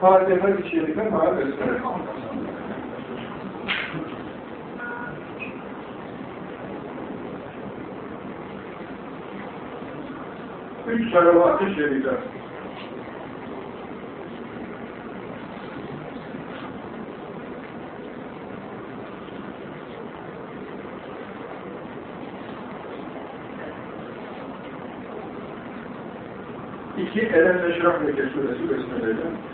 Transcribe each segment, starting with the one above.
Fatiha içeride mahallesine. Üç salavat-ı şerife. İki, Elem Neşrah Leke Suresi Besmele'yle.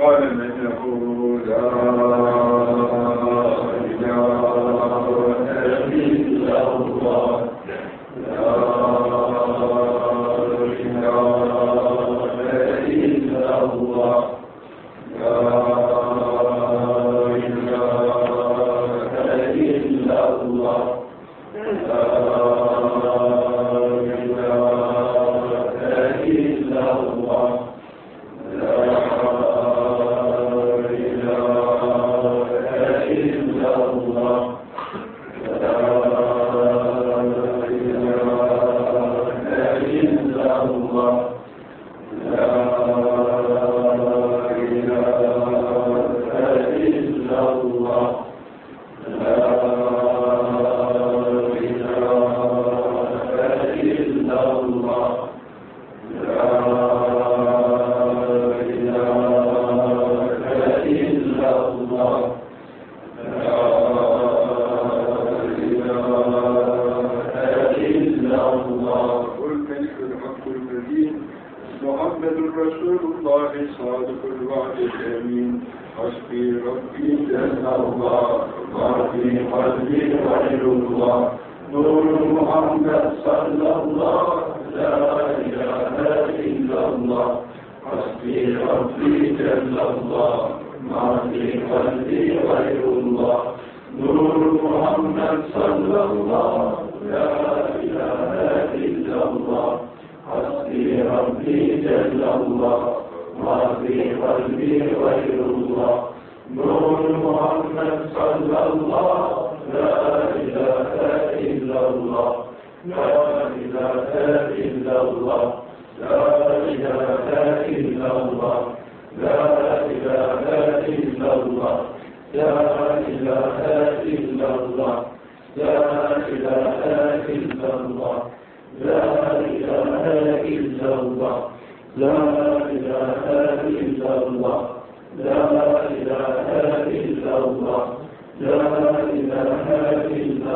قال من يقول لا إله إلا الله لا الله ربي جل الله ما في قلبي غير الله نور محمد صلى الله لا إله إلا الله حسبي ربي جل الله ما في قلبي غير الله نور محمد صلى الله لا إله إلا الله لا إلا الله. لا إله إلا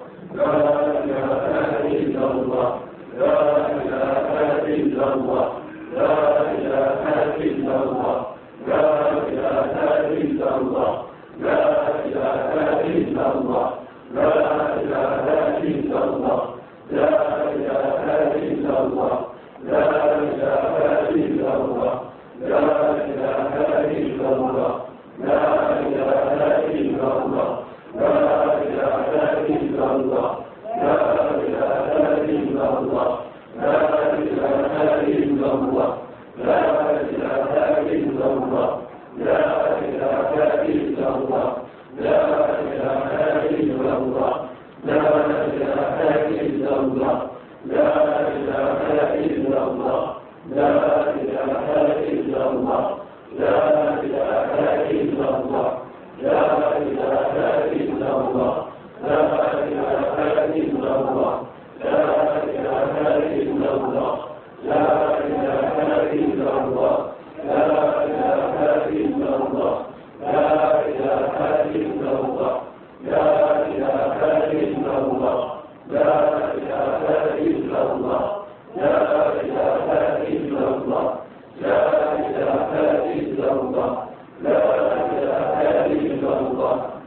どう。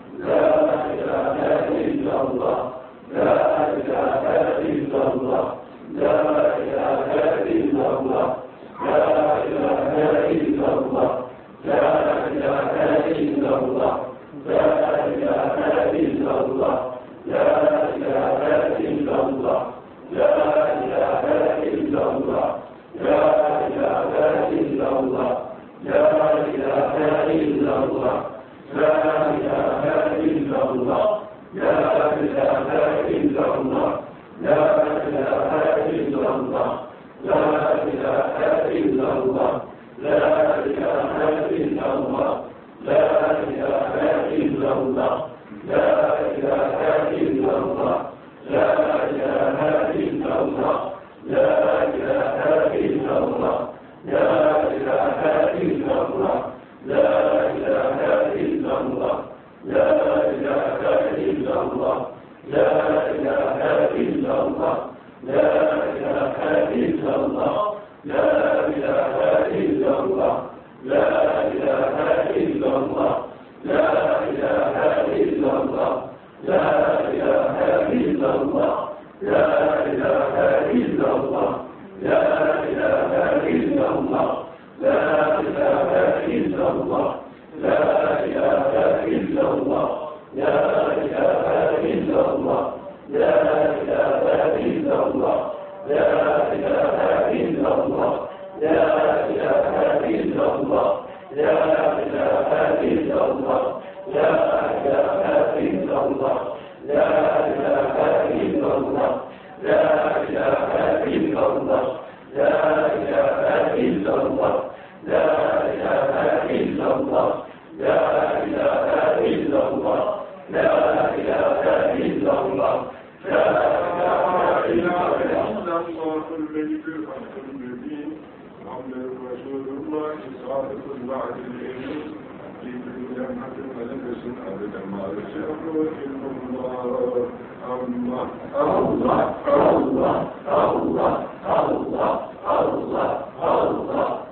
illallah, la ilahe illallah, la ilahe illallah, la ilahe illallah, la ilahe illallah. جنة ملبس أبدا ما رجعه إلا الله الله الله الله الله الله الله Oh, Allah,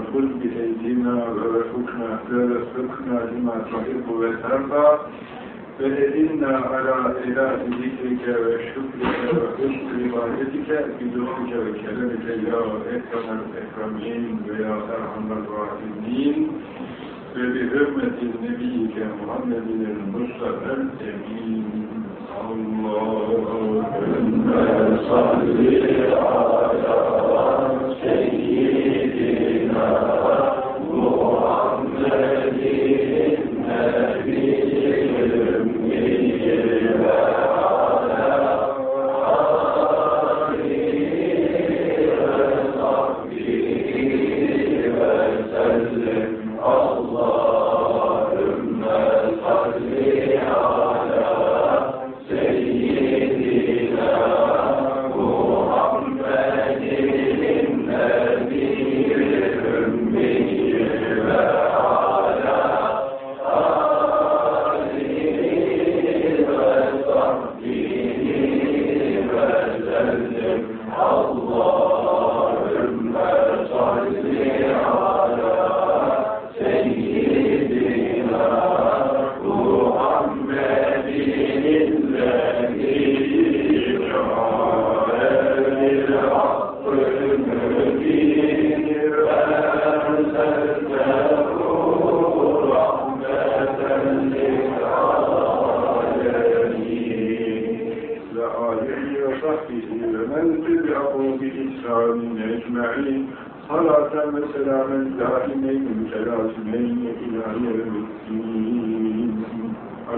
مطلوبنا فخذ بأيدينا ووفقنا ووفقنا لما تحب وترضى فإنا على إله ذكرك وشكرك وحسن عبادتك بلطفك وكرمك يا أكرم الأكرمين ويا أرحم الراحمين وبحرمة نبيك محمد المصطفى الأمين اللهم صل على سيدنا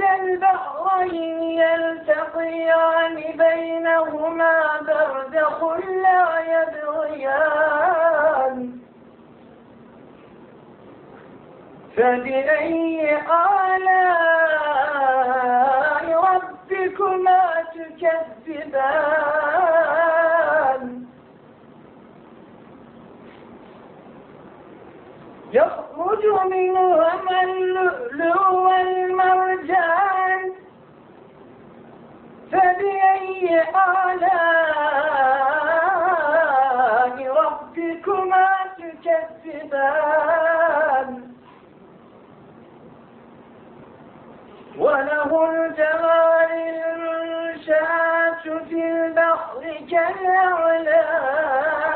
البحرين يلتقيان بينهما برزخ لا يبغيان. فبأي آلاء ربكما تكذبان؟ يخرج منهما اللؤلؤ والمرجان فبأي آلاء ربكما تكذبان؟ وله الجوار المنشآت في البحر كالأعلام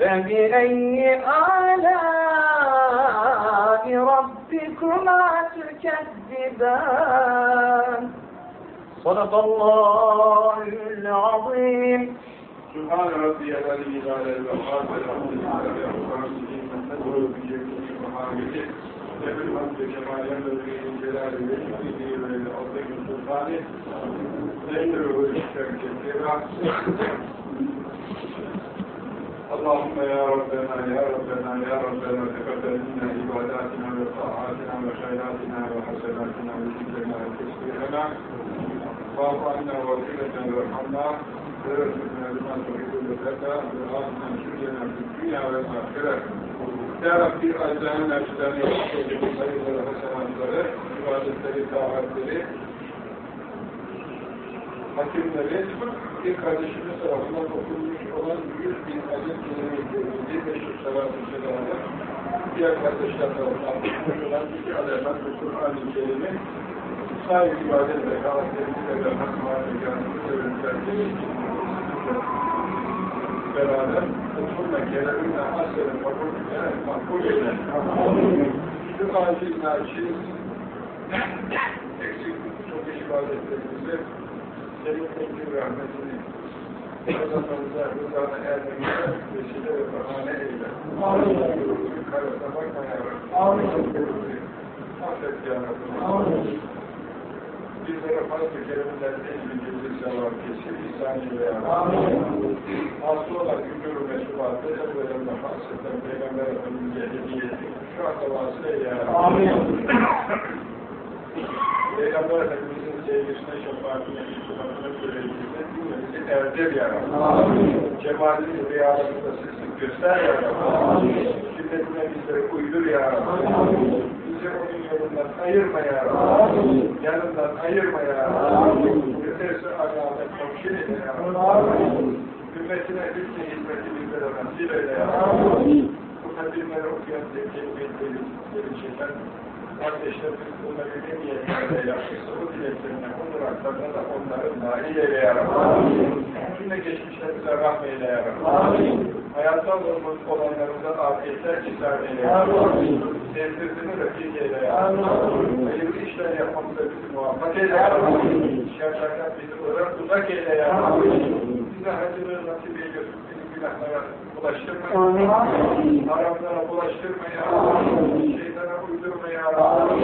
فبأي آلاء ربكما تكذبان؟ صدق الله العظيم. سبحان ربي الذي لا إله إلا هو الحمد لله رب العالمين نحمده بجميع محامده يبلغ الحمد كما ينبغي من جلال وجهه ولعظيم سلطانه ذكره ذكرا كثيرا اللهم يا ربنا يا ربنا يا ربنا تقبل منا عباداتنا وطاعاتنا وخيراتنا وحسناتنا وذكرنا وتسبيحنا واعف عنا واغفر لنا وارحمنا وارزقنا لما تحب لك وآتنا شكرنا في الدنيا والآخرة يا Rabbi acılarını açılarını yapıştırdık, sayıları, hasenatları, ibadetleri, taatleri, hakimleri, bir kardeşimiz tarafından okunmuş diğer kardeşler tarafından okunmuş olan iki alemat ve Kur'an-ı Kerim'i sahip ibadet ve kâmetlerimize ve kelamıyla aslerin kabul eder, makbul eder. Şu eksik çok ibadetlerimizi senin tekbir rahmetini kazanmamıza, rızana ermemize vesile ve bahane eyle. Yukarıda bakma ya Rabbi. Affet ya Rabbi. Bizlere fazla kerimler en bildiğimiz sevap kesir, ihsan eyle ya Rabbi. Aslı olan hükür mesubatı, evvelerinde hasreten Peygamber Efendimiz'e hediye ettik. Şu anda vasıl eyle ya Rabbi. Peygamber Efendimiz'in sevgisine, şefaatine, iltifatına, görevlisine cümlemizi erdir ya Rabbi. Cemalini, rüyalarında seslik göster ya Rabbi. Sünnetine bizleri uydur ya Rabbi. Bizi onun yolundan ayırma ya Rabbi. Yanından ayırma ya Rabbi. Yeterse alamet komşu eyle ya Rabbi. Ümmetine hüsnü hizmeti bizlere nasip eyle ya Rabbi. Bu kadınları okuyan kelimeleri çeken kardeşlerimiz bunları ne niyetlerle yapmışsa o dileklerine, o duraklarına da onların nail eyle ya Rabbi. Cümle geçmişlerimize rahmeyle ya Rabbi. Hayatta olmuş olanlarımıza afiyetler ihsan eyle ya Rabbi. Sevdirdini refik eyle ya Rabbi. Hayırlı işler yapmamıza bizi muvaffak eyle ya Rabbi. Şerlerden bizi uzak eyle ya Rabbi. Bize hacılığı nasip eyle. Bizim günahlara bulaştırma. Haramlara bulaştırma ya Rabbi. Şeytana uydurma ya Rabbi.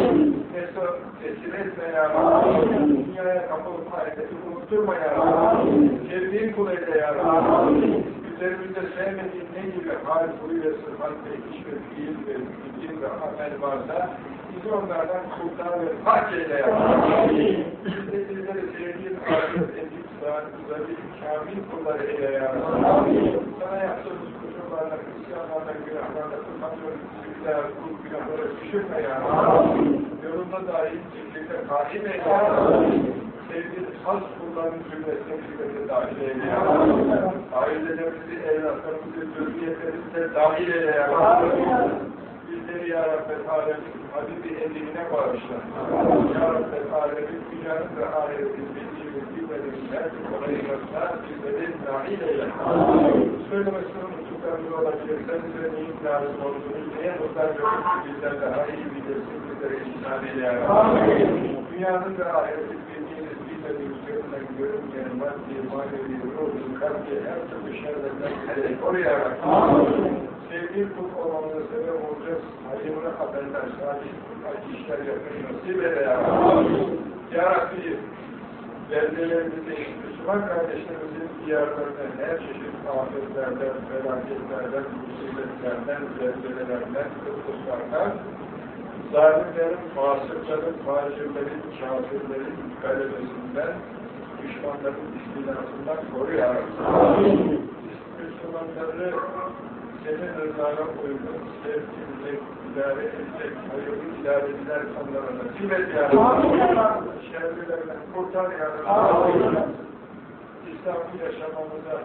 Mesut esir etme ya Rabbi. Dünyaya kapalı hareketi unutturma ya Rabbi. Sevdiğin kul eyle ya Rabbi. Üzerimizde sevmediğin ne gibi hal, huy ve sıfat ve iş ve fiil ve bilgin ve amel varsa bizi onlardan kurtar ve fark eyle ya Rabbi. Biz de bizleri sevdiğin ahiret, güzellik, kamil kulları eyle ya Rabbi. Sana yaptığımız kusur kusurlarla, isyanlarla, günahlarla, küçükler, kul günahlara düşürme ya. Yolunda dahi ciklikte kaim eyle ya. Sevgili has kulların cümlesine cümlete dahil eyle ya. Ailelerimizi, evlatlarımızı, dahil eyle. Bizleri Ya Rabbel Alemin Habibi bağışla. Ya Rabbel Alemin dünyanın ve ahiretin bildiğimiz bilmediğimizden kolaylarına bizleri dahil eyle. Söylemesini unuttuklarımız olabilir. Sen bize neyin lazım olduğunu, neye muhtaç olduğunu bizden daha iyi bilirsin. Bizlere ihsan eyle. Dünyanın ve ahiretin bildiğimiz bilmediğimiz yönünden görünmeyen maddi, manevi, ruhu, kalbi, her türlü şerlerden bilerek oraya Rabbi. Sevgili kul olmamıza sebep olacağız. Hayırlı haberler, salih işler yapmayı nasip eyle ya Rabbi. Ya Rabbi, beldelerimizi, Müslüman kardeşlerimizin diyarlarına her çeşit afetlerden, felaketlerden, musibetlerden, zelzelelerden, kıtlıklardan, zalimlerin, fasıkların, facirlerin, kafirlerin galebesinden, düşmanların istilasından koru ya Rabbi. Müslümanları senin rızana uygun, sevgili, idare edecek, hayırlı idareciler onlara nasip et ya Rabbi. Şerlilerinden kurtar ya Rabbi. İslam'ı yaşamamıza,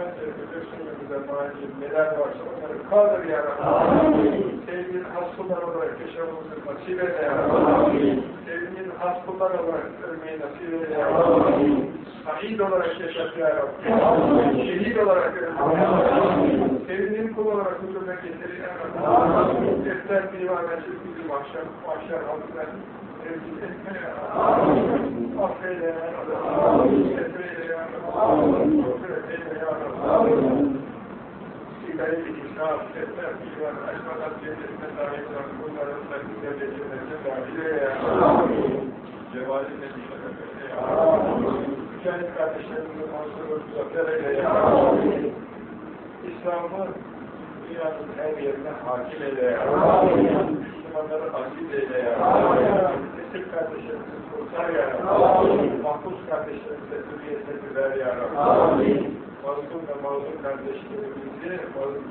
Müslüman sevgilirsinimize mani neler varsa onları kaldır ya Rabbi. Sevgili hasbular olarak yaşamamızı nasip et ya Rabbi. Sevgili hasbular olarak ölmeyi nasip et ya Rabbi. Şehit olarak yaşat ya Rabbi. Şehit olarak ölmeyi ya Rabbi. Sevgili kul olarak huzuruna getir ya Rabbi. Defter divane çizgili mahşer, mahşer halkına tevkil etme ya Rabbi. Affeyle ya Rabbi. Affeyle ya Rabbi. Eyle ya Rabbi. Sigayet israf, defter divan, açmadan cennetine dahil olan kulların da güzel cennetine eyle ya Rabbi. Cevalinle düşerek ya Rabbi. Mücahit kardeşlerimizin mansuru zafer ya Rabbi. İslam'ı dünyanın her yerine hakim eyle ya Rabbi. Müslümanları aziz eyle ya. Esir kardeşlerimizi kurtar ya. Mahpus kardeşlerimize hürriyetini ver ya. Mazlum ve mazlum kardeşlerimizi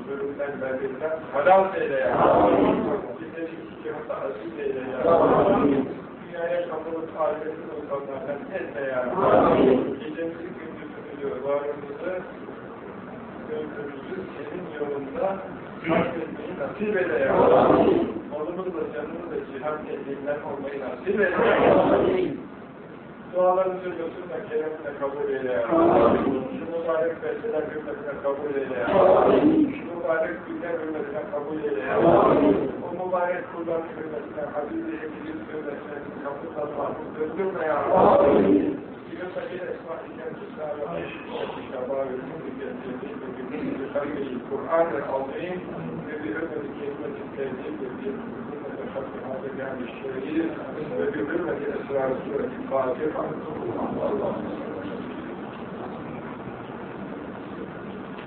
zulümden, verdiğinden halal eyle ya. Bizleri iki cihazda aziz eyle ya. Dünyaya kapılıp ahiretin sultanlardan etme ya. Gecemizi gündüzümüzü, varımızı, ömrümüzü senin yolunda sarf etmeyi nasip eyle. Malımızla, canımızla cihat ehlinden olmayı nasip eyle. Dualarımızı lütfunla, keremle kabul eyle. Şu mübarek besleler hürmetine kabul eyle. Şu mübarek günler hürmetine kabul eyle. O mübarek kulların hürmetine, Habibi Emin'in hürmetine kapı mahmut döndürme ya Rabbi. Yoksa bir esma-i kendisine ve şebağı ve Kur'an-ı Azim ve بخلق القرآن العظيم وبحرمة كلمة التهديد وبحرمة هذا الجانب الشرير وبحرمة أسرار سورة الفاتحة الله